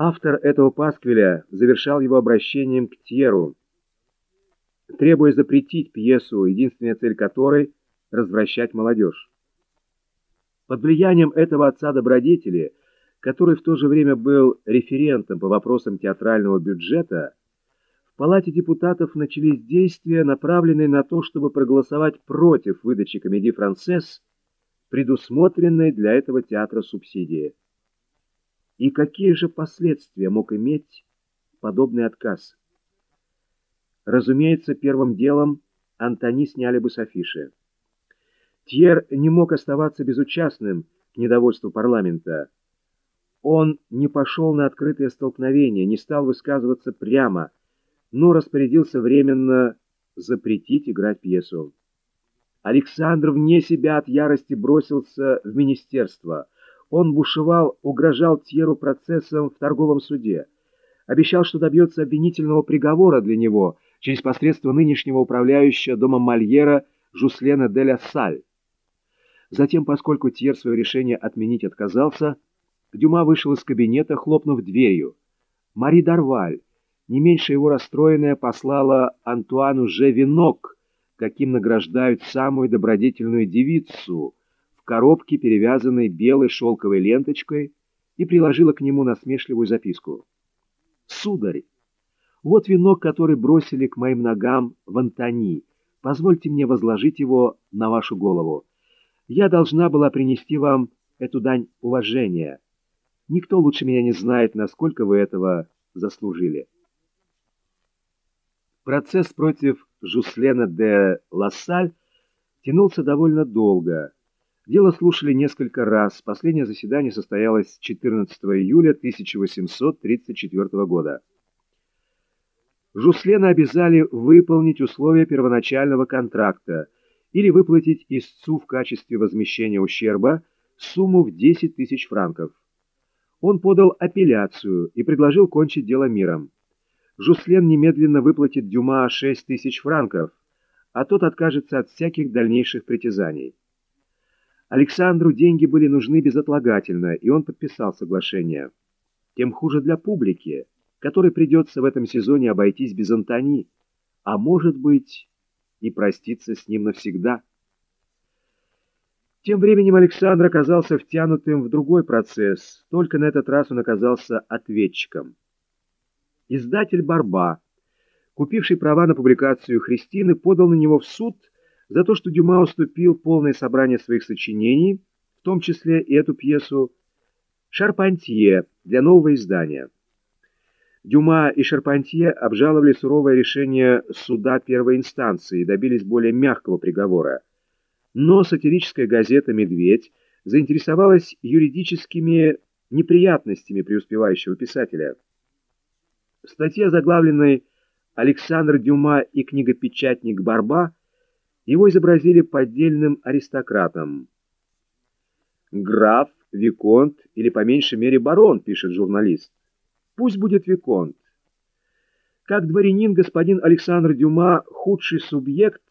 Автор этого пасквиля завершал его обращением к Тьеру, требуя запретить пьесу, единственная цель которой — развращать молодежь. Под влиянием этого отца добродетели, который в то же время был референтом по вопросам театрального бюджета, в Палате депутатов начались действия, направленные на то, чтобы проголосовать против выдачи комедии «Францесс», предусмотренной для этого театра субсидии. И какие же последствия мог иметь подобный отказ? Разумеется, первым делом Антони сняли бы с афиши. Тьер не мог оставаться безучастным к недовольству парламента. Он не пошел на открытое столкновение, не стал высказываться прямо, но распорядился временно запретить играть пьесу. Александр вне себя от ярости бросился в министерство – он бушевал, угрожал Тьеру процессом в торговом суде. Обещал, что добьется обвинительного приговора для него через посредство нынешнего управляющего дома Мольера Жуслена де ля Саль. Затем, поскольку Тьер свое решение отменить отказался, Дюма вышел из кабинета, хлопнув дверью. Мари Дарваль, не меньше его расстроенная, послала Антуану же венок, каким награждают самую добродетельную девицу — коробке, перевязанной белой шелковой ленточкой, и приложила к нему насмешливую записку. «Сударь, вот венок, который бросили к моим ногам в Антони. Позвольте мне возложить его на вашу голову. Я должна была принести вам эту дань уважения. Никто лучше меня не знает, насколько вы этого заслужили». Процесс против Жуслена де Лассаль тянулся довольно долго – Дело слушали несколько раз. Последнее заседание состоялось 14 июля 1834 года. Жуслена обязали выполнить условия первоначального контракта или выплатить истцу в качестве возмещения ущерба сумму в 10 тысяч франков. Он подал апелляцию и предложил кончить дело миром. Жуслен немедленно выплатит Дюма 6 тысяч франков, а тот откажется от всяких дальнейших притязаний. Александру деньги были нужны безотлагательно, и он подписал соглашение. Тем хуже для публики, которой придется в этом сезоне обойтись без Антони, а может быть и проститься с ним навсегда. Тем временем Александр оказался втянутым в другой процесс, только на этот раз он оказался ответчиком. Издатель Барба, купивший права на публикацию Христины, подал на него в суд – за то, что Дюма уступил полное собрание своих сочинений, в том числе и эту пьесу, Шарпантье для нового издания. Дюма и Шарпантье обжаловали суровое решение суда первой инстанции и добились более мягкого приговора. Но сатирическая газета «Медведь» заинтересовалась юридическими неприятностями преуспевающего писателя. Статья, заглавленная «Александр Дюма и книгопечатник Барба» Его изобразили поддельным аристократом. «Граф, Виконт или, по меньшей мере, барон», — пишет журналист. «Пусть будет Виконт. Как дворянин господин Александр Дюма — худший субъект,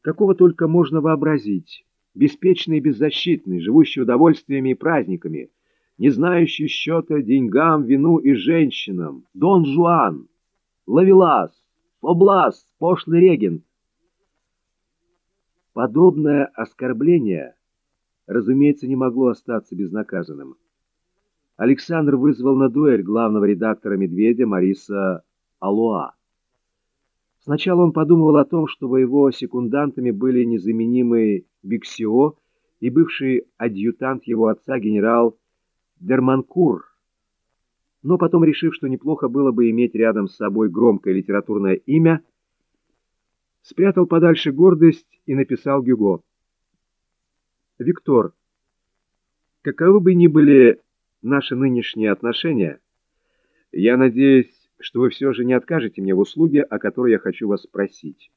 какого только можно вообразить, беспечный и беззащитный, живущий удовольствиями и праздниками, не знающий счета деньгам, вину и женщинам, Дон Жуан, Лавелас, Фоблас, пошлый регент, Подобное оскорбление, разумеется, не могло остаться безнаказанным. Александр вызвал на дуэль главного редактора «Медведя» Мариса Алуа. Сначала он подумывал о том, чтобы его секундантами были незаменимый Биксио и бывший адъютант его отца генерал Дерманкур, но потом, решив, что неплохо было бы иметь рядом с собой громкое литературное имя, спрятал подальше гордость и написал Гюго. «Виктор, каковы бы ни были наши нынешние отношения, я надеюсь, что вы все же не откажете мне в услуге, о которой я хочу вас спросить».